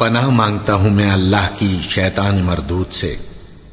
पनाह मांगता हूं मैं अल्लाह की शैतान मरदूत से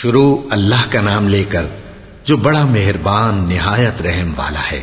शुरू अल्लाह का नाम लेकर जो बड़ा मेहरबान निहायत रहम वाला है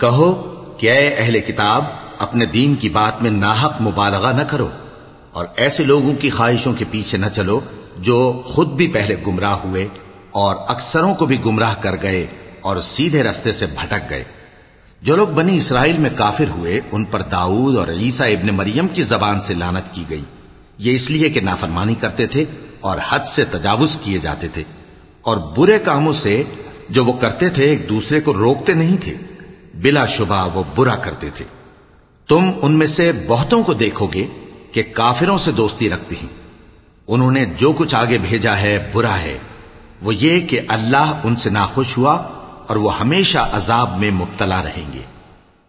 कहो कि अय अहले किताब अपने दीन की बात में नाहक मुबालगा न करो और ऐसे लोगों की ख्वाहिशों के पीछे न चलो जो खुद भी पहले गुमराह हुए और अक्सरों को भी गुमराह कर गए और सीधे रास्ते से भटक गए। जो लोग बनी इसराइल में काफिर हुए, उन पर दाऊद और ईसा इब्न मरियम की जबान से लानत की गई। ये इसलिए कि नाफरमानी करते थे और हद से तजावुज किए जाते थे और बुरे कामों से जो वो करते थे, एक दूसरे को रोकते नहीं थे। बिला शुबा वो बुरा करते थे। तुम उनमें से बहुतों को देखोगे कि काफिरों से दोस्ती रखती हैं। उन्होंने जो कुछ आगे भेजा है बुरा है वो ये कि अल्लाह उनसे नाखुश हुआ और वो हमेशा अजाब में मुब्तला रहेंगे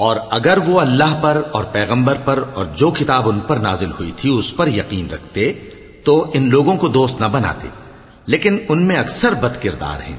और अगर वो अल्लाह पर और पैगंबर पर और जो किताब उन पर नाजिल हुई थी उस पर यकीन रखते तो इन लोगों को दोस्त न बनाते लेकिन उनमें अक्सर बद किरदार हैं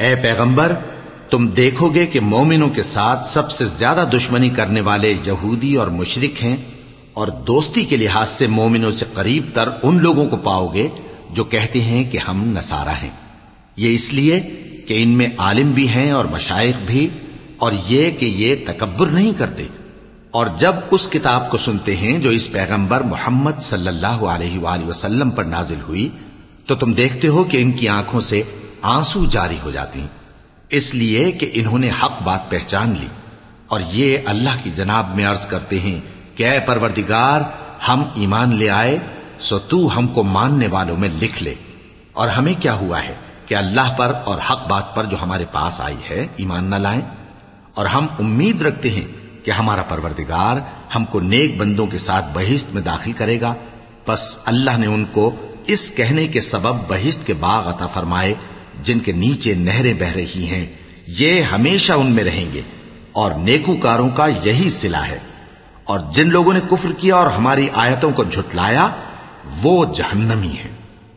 ए पैगंबर तुम देखोगे कि मोमिनों के साथ सबसे ज्यादा दुश्मनी करने वाले यहूदी और मुशरिक हैं और दोस्ती के लिहाज से मोमिनों से करीब तर उन लोगों को पाओगे जो कहते हैं कि हम नसारा हैं ये इसलिए कि इनमें आलिम भी हैं और मशाइख भी और ये कि ये तकबर नहीं करते और जब उस किताब को सुनते हैं जो इस पैगंबर मोहम्मद सल्लल्लाहु अलैहि वसल्लम पर नाजिल हुई तो तुम देखते हो कि इनकी आँखों से आँसू जारी हो जाती हैं। इसलिए कि इन्होंने हक बात पहचान ली। और ये अल्लाह की जनाब में अर्ज़ करते हैं कि परवरदिगार, हम ईमान ले आए, सो तू हमको मानने वालों में लिख ले। और हमें क्या हुआ है कि अल्लाह पर और हक बात पर जो हमारे पास आई है, ईमान न लाएँ। और हम उम्मीद रखते हैं कि हमारा परवरदिगार हमको नेक बंदों के साथ बहिश्त में दाखिल करेगा। बस अल्लाह ने उनको इस कहने के सबब बहिश्त के बाग अता फरमाए, जिनके नीचे नहरें बह रही हैं। ये हमेशा उनमें रहेंगे, और नेकूकारों का यही सिला है। और जिन लोगों ने कुफ्र किया और हमारी आयतों को झुटलाया, वो जहन्नमी है।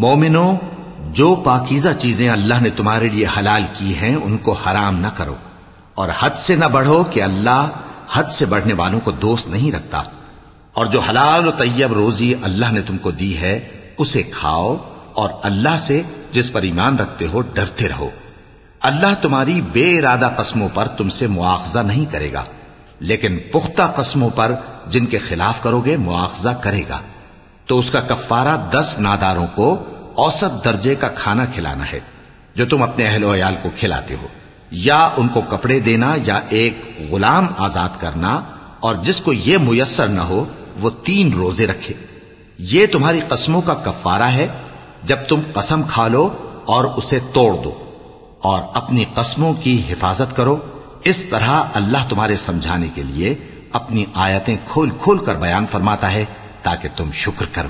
मोमिनो जो पाकिजा चीजें अल्लाह ने तुम्हारे लिए हलाल की हैं उनको हराम न करो और हद से न बढ़ो कि अल्लाह हद से बढ़ने वालों को दोस्त नहीं रखता और जो हलाल और तैयब रोजी अल्लाह ने तुमको दी है उसे खाओ और अल्लाह से जिस पर ईमान रखते हो, डरते रहो। अल्लाह तुम्हारी बेइरादा कस्मों पर तुमसे मुआवजा नहीं करेगा, लेकिन पुख्ता कस्मों पर जिनके खिलाफ करोगे, मुआवजा करेगा। तो उसका कफ्फारा दस नादारों को औसत दर्जे का खाना खिलाना है, जो तुम अपने अहलो को खिलाते हो। या उनको कपड़े देना, या एक गुलाम आज़ाद करना, और जिसको यह मुयसर न हो, वो तीन रोज़े रखे। ये तुम्हारी कस्मों का कफारा है जब तुम कसम खा लो और उसे तोड़ दो और अपनी कस्मों की हिफाजत करो, इस तरह अल्लाह तुम्हारे समझाने के लिए अपनी आयतें खोल खोल कर बयान फरमाता है ताकि तुम शुक्र करो।